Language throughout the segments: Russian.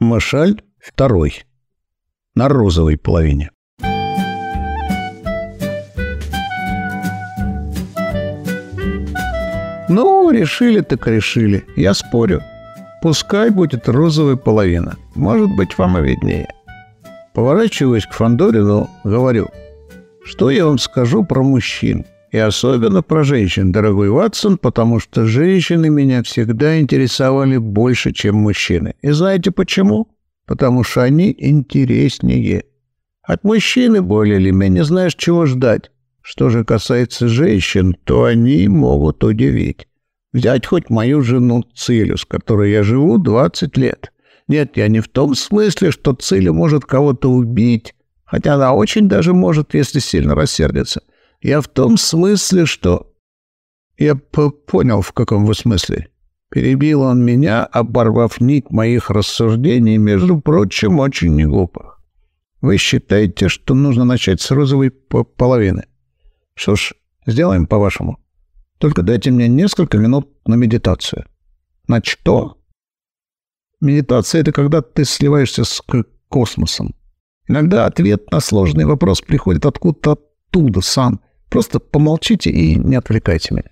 Машаль второй. На розовой половине. Ну, решили так решили. Я спорю. Пускай будет розовая половина. Может быть, вам и виднее. Поворачиваясь к Фандорину, говорю, что я вам скажу про мужчин. И особенно про женщин, дорогой Ватсон, потому что женщины меня всегда интересовали больше, чем мужчины. И знаете почему? Потому что они интереснее. От мужчины более или менее знаешь, чего ждать. Что же касается женщин, то они могут удивить. Взять хоть мою жену Цилю, с которой я живу 20 лет. Нет, я не в том смысле, что Циля может кого-то убить, хотя она очень даже может, если сильно рассердится. Я в том смысле, что... Я понял, в каком вы смысле. Перебил он меня, оборвав нить моих рассуждений, между прочим, очень неглупых. Вы считаете, что нужно начать с розовой половины? Что ж, сделаем по-вашему. Только дайте мне несколько минут на медитацию. На что? Медитация — это когда ты сливаешься с космосом. Иногда ответ на сложный вопрос приходит откуда-то оттуда сам — Просто помолчите и не отвлекайте меня.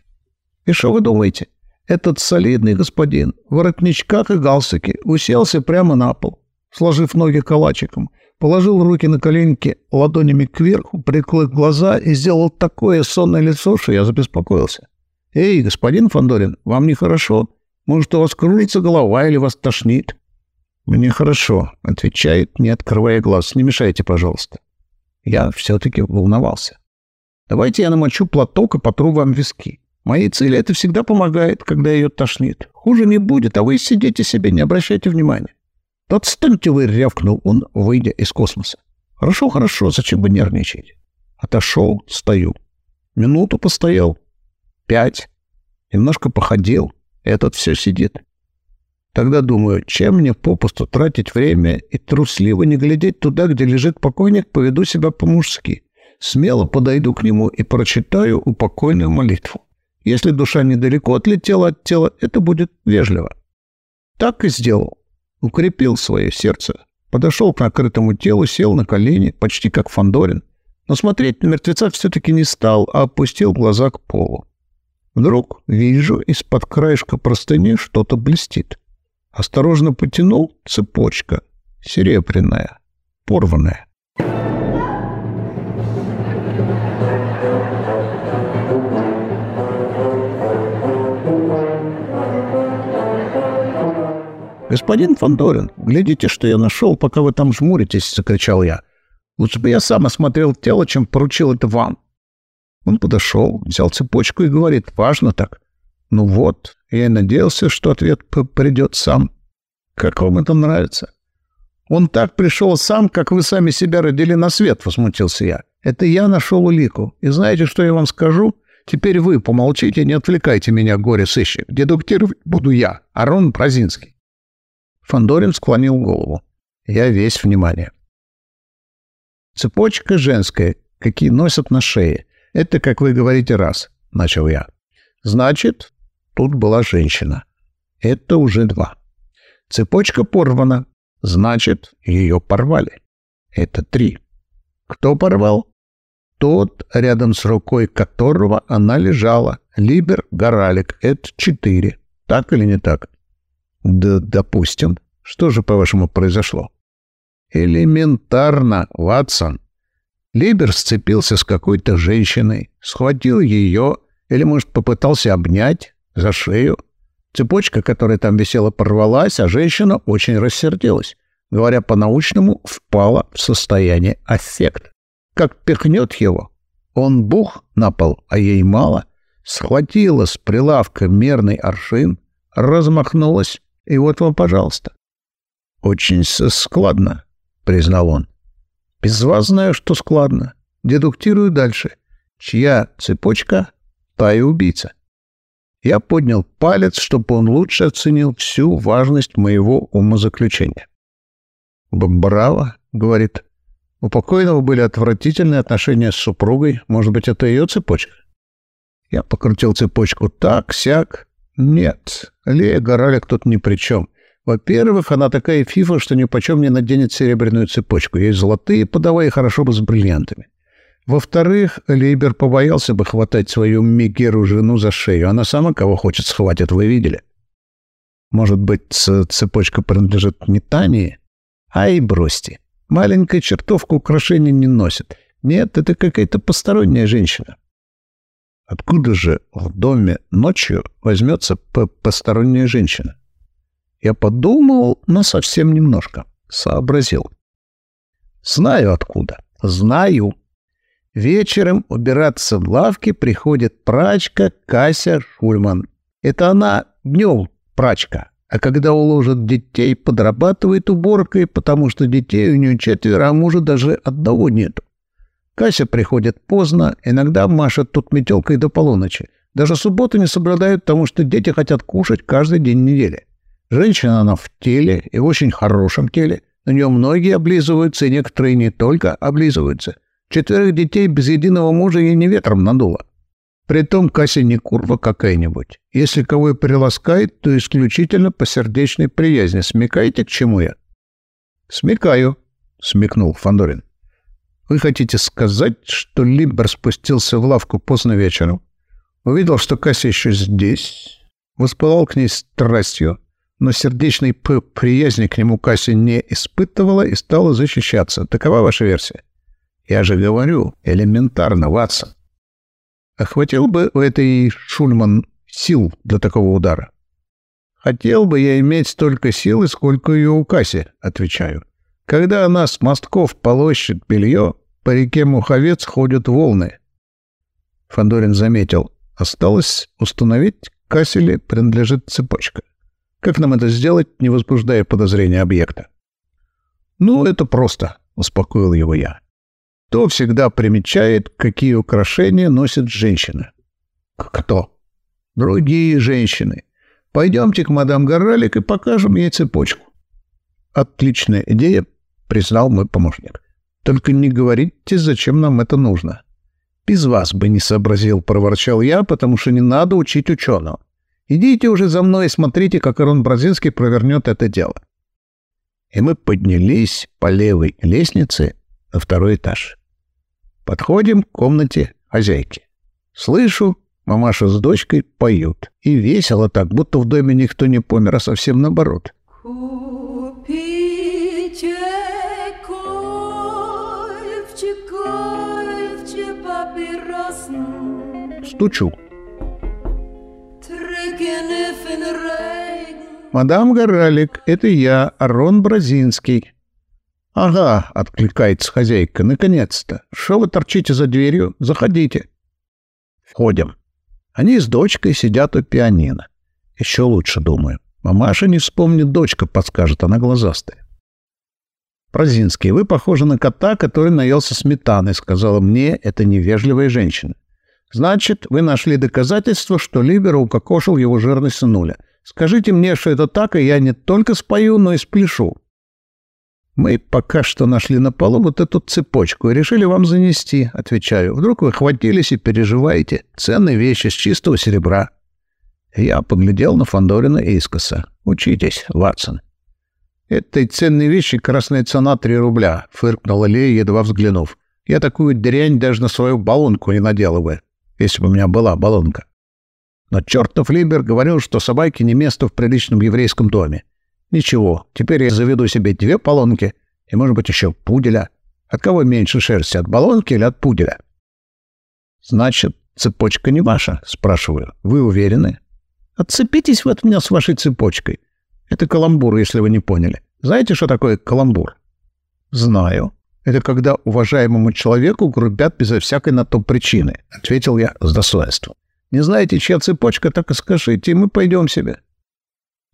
И что вы думаете? Этот солидный господин в воротничках и галстуке уселся прямо на пол, сложив ноги калачиком, положил руки на коленки ладонями кверху, прикрыл глаза и сделал такое сонное лицо, что я забеспокоился. «Эй, господин Фандорин, вам нехорошо? Может, у вас кружится голова или вас тошнит?» «Мне хорошо», — отвечает, не открывая глаз. «Не мешайте, пожалуйста». Я все-таки волновался. Давайте я намочу платок и потру вам виски. Моей цели это всегда помогает, когда ее тошнит. Хуже не будет, а вы сидите себе, не обращайте внимания. «Отстаньте вы!» — рявкнул он, выйдя из космоса. «Хорошо, хорошо, зачем вы нервничаете?» Отошел, стою. Минуту постоял. Пять. Немножко походил. Этот все сидит. Тогда думаю, чем мне попусту тратить время и трусливо не глядеть туда, где лежит покойник, поведу себя по-мужски смело подойду к нему и прочитаю упокойную молитву. Если душа недалеко отлетела от тела, это будет вежливо. Так и сделал. Укрепил свое сердце. Подошел к накрытому телу, сел на колени, почти как Фандорин, но смотреть на мертвеца все-таки не стал, а опустил глаза к полу. Вдруг вижу, из-под краешка простыни что-то блестит. Осторожно потянул цепочка, серебряная, порванная. «Господин Фандорин, глядите, что я нашел, пока вы там жмуритесь!» — закричал я. «Лучше бы я сам осмотрел тело, чем поручил это вам!» Он подошел, взял цепочку и говорит, «Важно так!» «Ну вот, я и надеялся, что ответ придет сам. Как вам это нравится?» «Он так пришел сам, как вы сами себя родили на свет», — возмутился я. «Это я нашел улику. И знаете, что я вам скажу?» Теперь вы помолчите, не отвлекайте меня, горе-сыщик. Дедуктировать буду я, Арон Празинский. Фандорин склонил голову. Я весь внимание. Цепочка женская, какие носят на шее. Это, как вы говорите, раз, начал я. Значит, тут была женщина. Это уже два. Цепочка порвана. Значит, ее порвали. Это три. Кто порвал? Тот, рядом с рукой которого она лежала. Либер Горалик. Это четыре. Так или не так? Да, допустим. Что же, по-вашему, произошло? Элементарно, Ватсон. Либер сцепился с какой-то женщиной, схватил ее или, может, попытался обнять за шею. Цепочка, которая там висела, порвалась, а женщина очень рассердилась. Говоря по-научному, впала в состояние аффекта. Как пихнет его, он бух на пол, а ей мало, схватила с прилавка мерный аршин, размахнулась и вот вам, пожалуйста. Очень складно, признал он. Без вас знаю, что складно. Дедуктирую дальше. Чья цепочка, та и убийца. Я поднял палец, чтобы он лучше оценил всю важность моего умозаключения. «Браво», — говорит. «У покойного были отвратительные отношения с супругой. Может быть, это ее цепочка?» Я покрутил цепочку так, сяк, нет, Лея Горалик тут ни при чем. Во-первых, она такая фифа, что ни почем не наденет серебряную цепочку. Есть золотые, подавай хорошо бы с бриллиантами. Во-вторых, Лейбер побоялся бы хватать свою Мегеру жену за шею. Она сама кого хочет схватит, вы видели? Может быть, цепочка принадлежит не Тании? Ай, бросьте. Маленькая чертовка украшения не носит. Нет, это какая-то посторонняя женщина. Откуда же в доме ночью возьмется посторонняя женщина? Я подумал, но совсем немножко. Сообразил. Знаю откуда. Знаю. Вечером убираться в лавке приходит прачка Кася Шульман. Это она днем прачка, а когда уложит детей, подрабатывает уборкой, потому что детей у нее четверо, а мужа даже одного нету. Кася приходит поздно, иногда машет тут метелкой до полуночи. Даже субботу не соблюдают, потому что дети хотят кушать каждый день недели. Женщина она в теле и в очень хорошем теле. На нее многие облизываются, и некоторые не только облизываются. Четверых детей без единого мужа ей не ветром надуло. Притом Кася не курва какая-нибудь. Если кого и приласкает, то исключительно по сердечной приязни. Смекаете, к чему я? — Смекаю, — смекнул Фандорин. Вы хотите сказать, что Либер спустился в лавку поздно вечером, увидел, что Кася еще здесь, воспылал к ней страстью, но сердечной п приязни к нему Касси не испытывала и стала защищаться. Такова ваша версия? Я же говорю, элементарно, Ватсон. Охватил бы у этой Шульман сил для такого удара? Хотел бы я иметь столько силы, сколько ее у Касси, отвечаю. Когда она с мостков полощет белье, по реке Муховец ходят волны. Фандорин заметил. Осталось установить, Касселе принадлежит цепочка. Как нам это сделать, не возбуждая подозрения объекта? «Ну, это просто», — успокоил его я. «Кто всегда примечает, какие украшения носит женщина?» «Кто?» «Другие женщины. Пойдемте к мадам Горалик и покажем ей цепочку». «Отличная идея», — признал мой помощник. «Только не говорите, зачем нам это нужно». «Без вас бы не сообразил», — проворчал я, потому что не надо учить ученого. Идите уже за мной и смотрите, как Ирон Бразинский провернет это дело. И мы поднялись по левой лестнице на второй этаж. Подходим к комнате хозяйки. Слышу, мамаша с дочкой поют. И весело так, будто в доме никто не помер, а совсем наоборот. Купите Стучу. «Мадам Горалик, это я, Арон Бразинский». «Ага», — откликается хозяйка, — «наконец-то. Что вы торчите за дверью? Заходите». Входим. Они с дочкой сидят у пианино. Еще лучше, думаю. Мамаша не вспомнит, дочка подскажет, она глазастая. «Бразинский, вы похожи на кота, который наелся сметаны», — сказала мне эта невежливая женщина. «Значит, вы нашли доказательство, что Либера укокошил его жирный сынуля. Скажите мне, что это так, и я не только спою, но и спляшу. Мы пока что нашли на полу вот эту цепочку и решили вам занести, отвечаю. Вдруг вы хватились и переживаете. Ценные вещи с чистого серебра. Я поглядел на Фандорина искоса. Учитесь, Ватсон. Этой ценной вещи красная цена три рубля, фыркнула Лея, едва взглянув. Я такую дрянь даже на свою баллонку не надела бы, если бы у меня была баллонка. Но чертов Либер говорил, что собаке не место в приличном еврейском доме. Ничего, теперь я заведу себе две полонки и, может быть, еще пуделя. От кого меньше шерсти, от баллонки или от пуделя? Значит, цепочка не ваша, спрашиваю. Вы уверены? Отцепитесь вы от меня с вашей цепочкой. Это каламбур, если вы не поняли. Знаете, что такое каламбур? Знаю. Это когда уважаемому человеку грубят безо всякой на то причины, ответил я с достоинством. Не знаете, чья цепочка, так и скажите, и мы пойдем себе.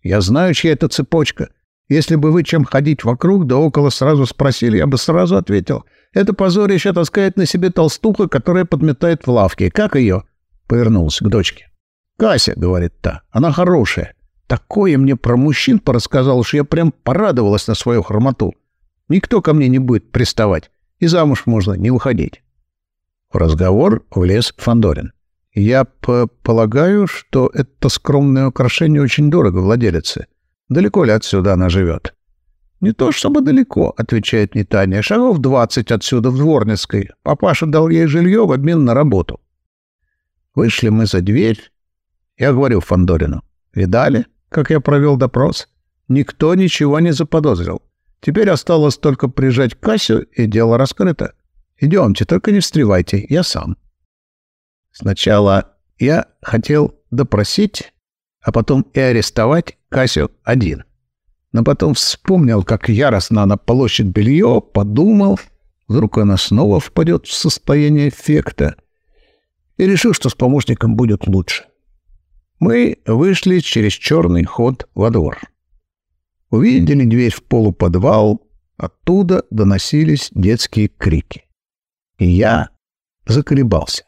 Я знаю, чья это цепочка. Если бы вы чем ходить вокруг да около сразу спросили, я бы сразу ответил. Это позорище таскает на себе толстуха, которая подметает в лавке. Как ее? Повернулся к дочке. Кася, говорит та, она хорошая. Такое мне про мужчин порассказал, что я прям порадовалась на свою хромоту. Никто ко мне не будет приставать, и замуж можно не выходить. В разговор влез Фандорин. Я полагаю, что это скромное украшение очень дорого владелице. Далеко ли отсюда она живет? «Не то чтобы далеко», — отвечает мне. «Шагов двадцать отсюда, в Дворницкой. Папаша дал ей жилье в обмен на работу». Вышли мы за дверь. Я говорю Фандорину. «Видали, как я провел допрос? Никто ничего не заподозрил. Теперь осталось только прижать Кассю, и дело раскрыто. Идемте, только не встревайте, я сам». Сначала я хотел допросить, а потом и арестовать Касю один. Но потом вспомнил, как яростно она полощет белье, подумал, вдруг она снова впадет в состояние эффекта, и решил, что с помощником будет лучше. Мы вышли через черный ход во двор. Увидели дверь в полуподвал, оттуда доносились детские крики. И я заколебался.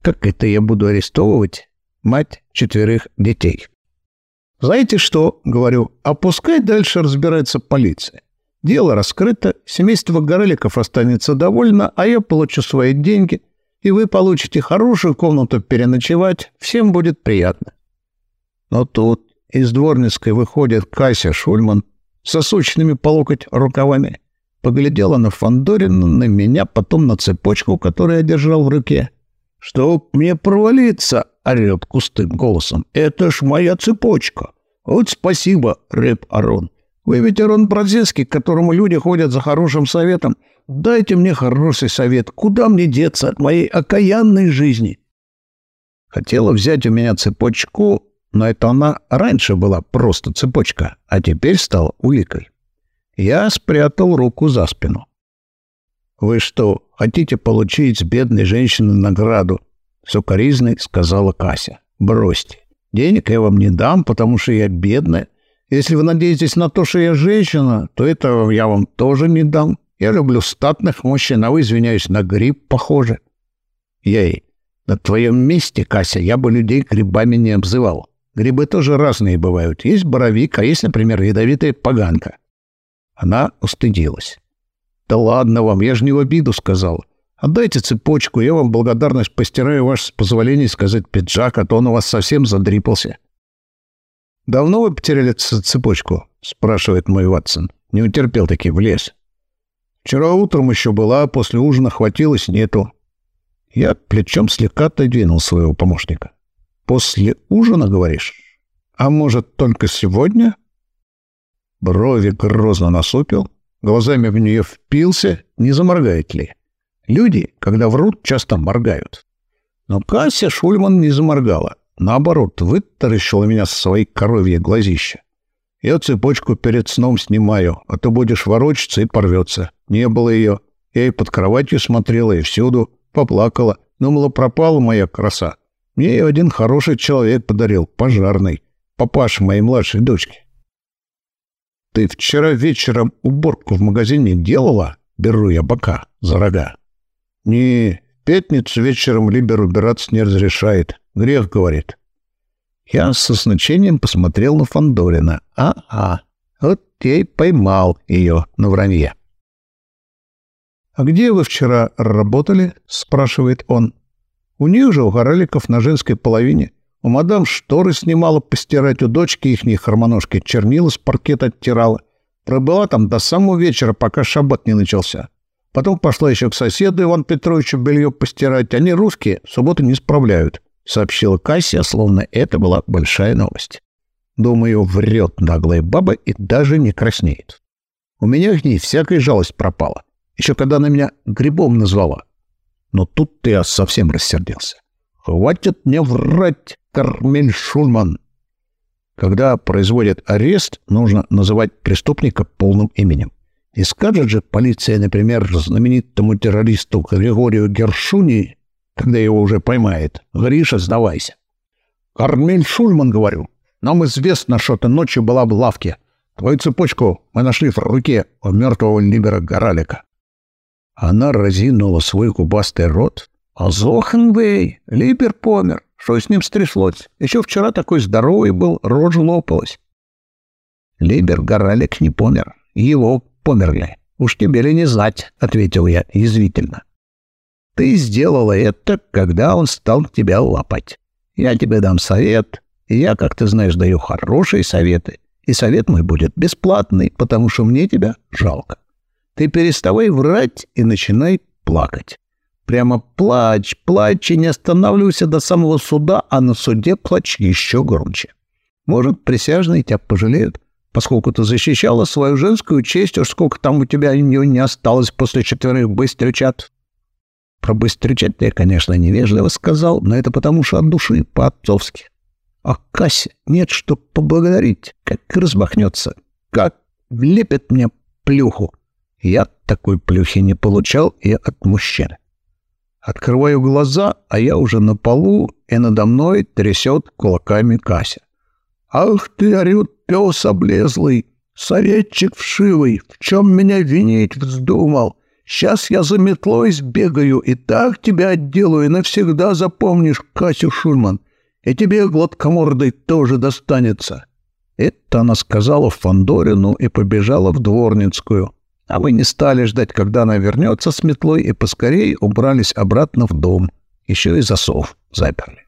Как это я буду арестовывать мать четверых детей? «Знаете что?» — говорю. «А пускай дальше разбирается полиция. Дело раскрыто, семейство Гореликов останется довольно, а я получу свои деньги, и вы получите хорошую комнату переночевать, всем будет приятно». Но тут из дворницкой выходит Кася Шульман со сучными по локоть рукавами. Поглядела на Фандорина, на меня, потом на цепочку, которую я держал в руке. «Чтоб мне провалиться!» — орет кустым голосом. «Это ж моя цепочка!» «Вот спасибо, Рэп Арон. Вы ведь Арон Бразинский, к которому люди ходят за хорошим советом. Дайте мне хороший совет. Куда мне деться от моей окаянной жизни?» Хотела взять у меня цепочку, но это она раньше была просто цепочка, а теперь стала уликой. Я спрятал руку за спину. «Вы что, хотите получить с бедной женщины награду?» — сукоризной сказала Кася. «Бросьте. Денег я вам не дам, потому что я бедная. Если вы надеетесь на то, что я женщина, то это я вам тоже не дам. Я люблю статных мужчин, а вы, извиняюсь, на гриб похожи. Ей, на твоем месте, Кася, я бы людей грибами не обзывал. Грибы тоже разные бывают. Есть боровик, а есть, например, ядовитая поганка. Она устыдилась. «Да ладно вам, я же не в обиду сказал. Отдайте цепочку, я вам благодарность постираю ваше позволение сказать пиджак, а то он у вас совсем задрипался». «Давно вы потеряли цепочку?» — спрашивает мой Ватсон. Не утерпел таки, влез. «Вчера утром еще была, а после ужина хватилось, нету». Я плечом слегка отодвинул своего помощника. «После ужина, говоришь? А может, только сегодня?» Брови грозно насупил, глазами в нее впился, не заморгает ли. Люди, когда врут, часто моргают. Но Кася Шульман не заморгала. Наоборот, вытаращила меня со своей коровьей глазища. Я цепочку перед сном снимаю, а то будешь ворочаться и порвется. Не было ее. Я и под кроватью смотрела, и всюду. Поплакала. Думала, пропала моя краса. Мне ее один хороший человек подарил, пожарный. Папаша моей младшей дочки. Ты вчера вечером уборку в магазине делала? Беру я бока за рога. Не, пятницу вечером Либер убираться не разрешает. Грех, говорит. Я со значением посмотрел на Фандорина. А-а, вот я и поймал ее на вранье. «А где вы вчера работали?» — спрашивает он. «У них же, у Гореликов, на женской половине. У мадам шторы снимала постирать, у дочки ихней хромоножки чернила с паркета оттирала. Пробыла там до самого вечера, пока шаббат не начался. Потом пошла еще к соседу Иван Петровичу белье постирать. Они русские, в субботу не справляют», — сообщила Кассия, словно это была большая новость. Думаю, врет наглая баба и даже не краснеет. У меня к ней всякая жалость пропала. Еще когда она меня грибом назвала. Но тут ты совсем рассердился. «Хватит мне врать, Кармель Шульман!» Когда производят арест, нужно называть преступника полным именем. И скажет же полиция, например, знаменитому террористу Григорию Гершуни, когда его уже поймает, «Гриша, сдавайся». «Кармель Шульман, говорю, нам известно, что ты ночью была в лавке. Твою цепочку мы нашли в руке у мертвого Либера Горалика». Она разинула свой губастый рот. «А Зохенбей, Либер помер. Что с ним стряслось? Еще вчера такой здоровый был, рожа лопалась». Либер Горалик не помер. Его померли. Уж тебе ли не знать, — ответил я язвительно. Ты сделала это, когда он стал тебя лапать. Я тебе дам совет, я, как ты знаешь, даю хорошие советы. И совет мой будет бесплатный, потому что мне тебя жалко. Ты переставай врать и начинай плакать. Прямо плачь, плачь и не останавливайся до самого суда, а на суде плачь еще громче. Может, присяжные тебя пожалеют, поскольку ты защищала свою женскую честь, уж сколько там у тебя ее не осталось после четверых быстрючат. Про быстрючат я, конечно, невежливо сказал, но это потому что от души, по-отцовски. А Кася нет, что поблагодарить, как размахнется, как влепит мне плюху. Я такой плюхи не получал и от мужчины. Открываю глаза, а я уже на полу, и надо мной трясет кулаками Кася. «Ах ты, орет пес облезлый, советчик вшивый, в чем меня винить вздумал? Сейчас я за метлой сбегаю и так тебя отделаю, и навсегда запомнишь, Касю Шульман и тебе, гладкомордой, тоже достанется». Это она сказала Фандорину и побежала в Дворницкую. А мы не стали ждать, когда она вернется с метлой, и поскорее убрались обратно в дом. Еще и засов заперли.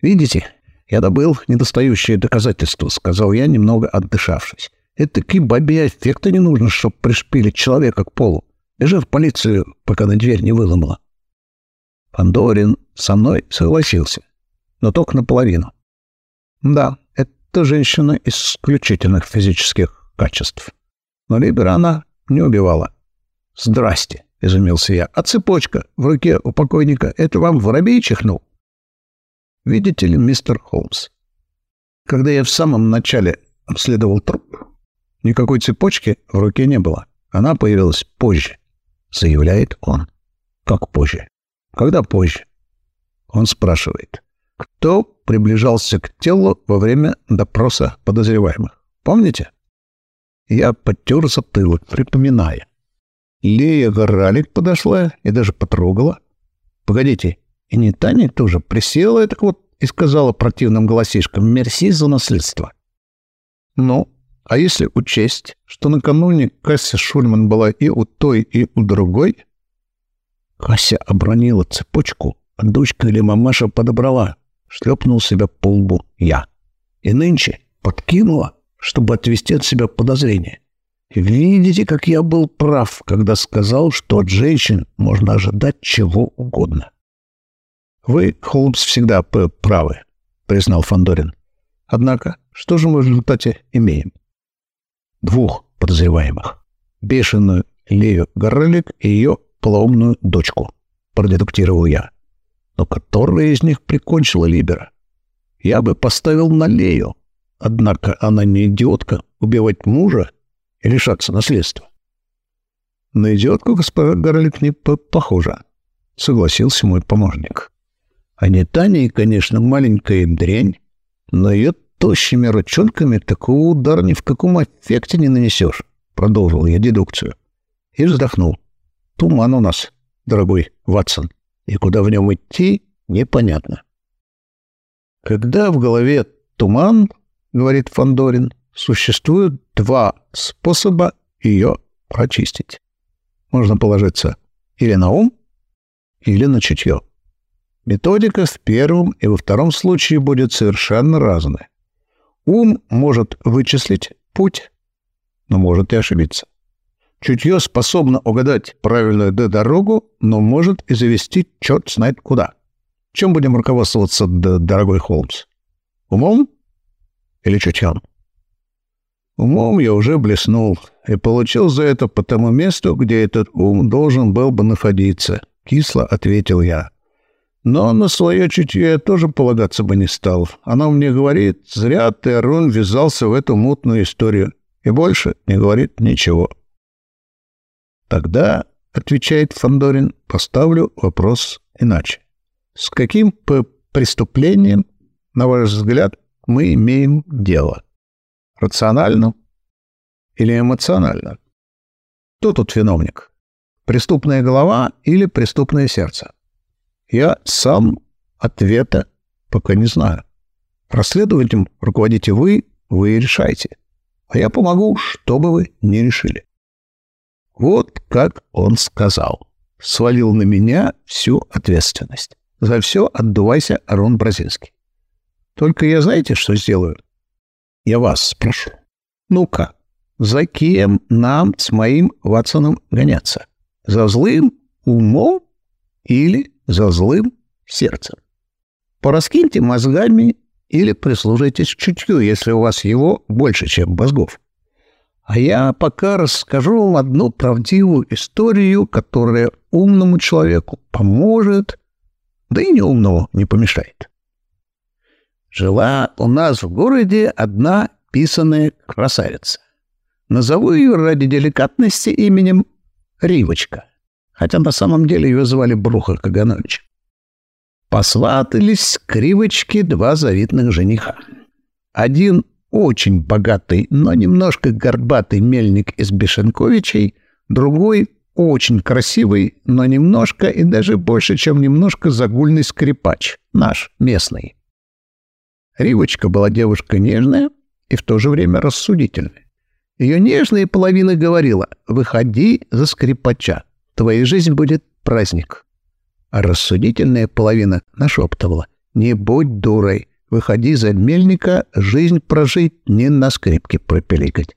«Видите, я добыл недостающее доказательство», — сказал я, немного отдышавшись. «Это такие бабе эффекта не нужно, чтобы пришпилить человека к полу. Бежи в полицию, пока на дверь не выломала». Фандорин со мной согласился но только наполовину. Да, это женщина исключительных физических качеств. Но Либера она не убивала. «Здрасте», — изумился я. «А цепочка в руке у покойника — это вам воробей чихнул?» «Видите ли, мистер Холмс, когда я в самом начале обследовал труп, никакой цепочки в руке не было. Она появилась позже», — заявляет он. «Как позже? Когда позже?» Он спрашивает кто приближался к телу во время допроса подозреваемых. Помните? Я подтер затылок, припоминая. Лея Горалик подошла и даже потрогала. Погодите, и не Таня тоже присела и так вот и сказала противным голосишкам «Мерси за наследство». Ну, а если учесть, что накануне Кася Шульман была и у той, и у другой? Кася обронила цепочку, а дочка или мамаша подобрала шлепнул себя по лбу я. И нынче подкинула, чтобы отвести от себя подозрения. Видите, как я был прав, когда сказал, что от женщин можно ожидать чего угодно. Вы, Холмс, всегда правы, признал Фандорин. Однако, что же мы в результате имеем? Двух подозреваемых. Бешеную Лею Горлик и ее полоумную дочку, продедуктировал я но которая из них прикончила Либера? Я бы поставил на Лею. Однако она не идиотка убивать мужа и лишаться наследства. На идиотку госпожа Горлик не похожа, согласился мой помощник. А не Таня, конечно, маленькая дрянь, но ее тощими ручонками такого удара ни в каком эффекте не нанесешь, продолжил я дедукцию. И вздохнул. Туман у нас, дорогой Ватсон и куда в нем идти, непонятно. Когда в голове туман, говорит Фандорин, существуют два способа ее прочистить. Можно положиться или на ум, или на чутье. Методика в первом и во втором случае будет совершенно разная. Ум может вычислить путь, но может и ошибиться. Чутье способно угадать правильную дорогу, но может и завести черт знает куда. Чем будем руководствоваться, дорогой Холмс? Умом или чутьем? Умом я уже блеснул и получил за это по тому месту, где этот ум должен был бы находиться. Кисло ответил я. Но на свое чутье я тоже полагаться бы не стал. Она мне говорит, зря ты, Арун, ввязался в эту мутную историю. И больше не говорит ничего. Тогда, отвечает Фандорин, поставлю вопрос иначе. С каким преступлением, на ваш взгляд, мы имеем дело? Рационально или эмоционально? Кто тут виновник? Преступная голова или преступное сердце? Я сам ответа пока не знаю. Расследованием руководите вы, вы решайте. А я помогу, что бы вы ни решили. Вот как он сказал. Свалил на меня всю ответственность. За все отдувайся, Арон Бразильский. Только я знаете, что сделаю? я вас спрошу. Ну-ка, за кем нам с моим Ватсоном гоняться? За злым умом или за злым сердцем? Пораскиньте мозгами или прислужитесь чутью, если у вас его больше, чем мозгов. А я пока расскажу вам одну правдивую историю, которая умному человеку поможет, да и неумному не помешает. Жила у нас в городе одна писаная красавица. Назову ее ради деликатности именем Ривочка, хотя на самом деле ее звали Бруха Каганович. Посватались к Ривочке два завидных жениха. Один очень богатый, но немножко горбатый мельник из Бешенковичей, другой очень красивый, но немножко и даже больше, чем немножко загульный скрипач, наш, местный. Ривочка была девушка нежная и в то же время рассудительная. Ее нежная половина говорила «Выходи за скрипача, твоя жизнь будет праздник». А рассудительная половина нашептывала «Не будь дурой, выходи за мельника, жизнь прожить, не на скрипке пропеликать».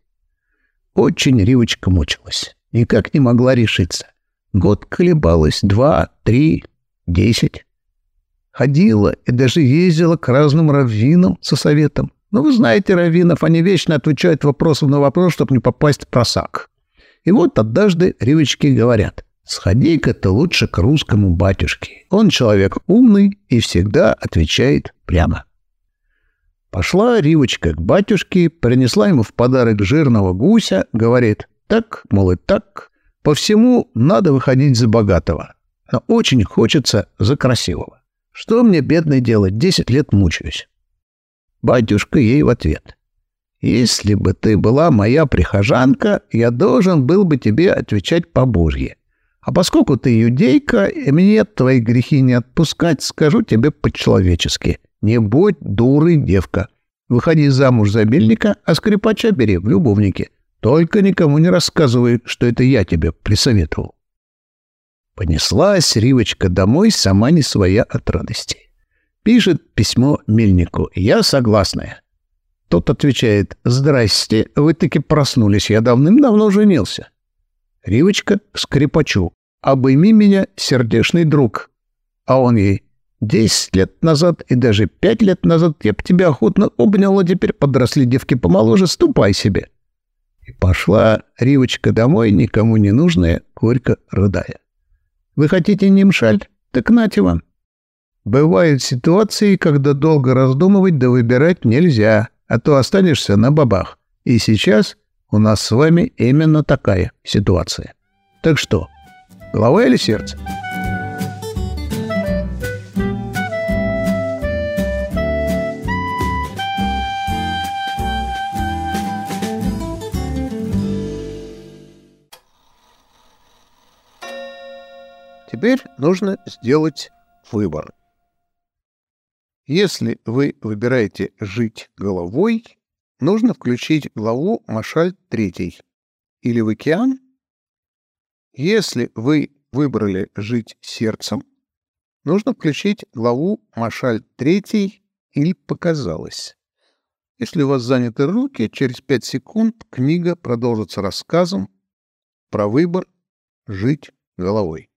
Очень Ривочка мучилась, никак не могла решиться. Год колебалась, два, три, десять. Ходила и даже ездила к разным раввинам со советом. Но вы знаете раввинов, они вечно отвечают вопросом на вопрос, чтобы не попасть в просак. И вот однажды Ривочки говорят, сходи-ка ты лучше к русскому батюшке. Он человек умный и всегда отвечает прямо. Пошла Ривочка к батюшке, принесла ему в подарок жирного гуся, говорит, так, мол, и так, по всему надо выходить за богатого, но очень хочется за красивого. Что мне, бедный, делать, десять лет мучаюсь. Батюшка ей в ответ. «Если бы ты была моя прихожанка, я должен был бы тебе отвечать по-божье. А поскольку ты иудейка, и мне твои грехи не отпускать, скажу тебе по-человечески. Не будь дурой, девка. Выходи замуж за мельника, а скрипача бери в любовнике. Только никому не рассказывай, что это я тебе присоветовал». Понеслась Ривочка домой, сама не своя от радости. Пишет письмо мельнику. «Я согласная». Тот отвечает. «Здрасте, вы таки проснулись. Я давным-давно женился». Ривочка скрипачу. «Обойми меня, сердечный друг». А он ей. «Десять лет назад и даже пять лет назад я б тебя охотно обнял, а теперь подросли девки помоложе, ступай себе». И пошла Ривочка домой, никому не нужная, горько рыдая. «Вы хотите немшаль? Так нате вам». Бывают ситуации, когда долго раздумывать да выбирать нельзя, а то останешься на бабах. И сейчас у нас с вами именно такая ситуация. Так что, голова или сердце? Теперь нужно сделать выбор. Если вы выбираете «жить головой», нужно включить главу «Машаль 3» или в океан. Если вы выбрали «жить сердцем», нужно включить главу «Машаль 3» или «показалось». Если у вас заняты руки, через 5 секунд книга продолжится рассказом про выбор «жить головой».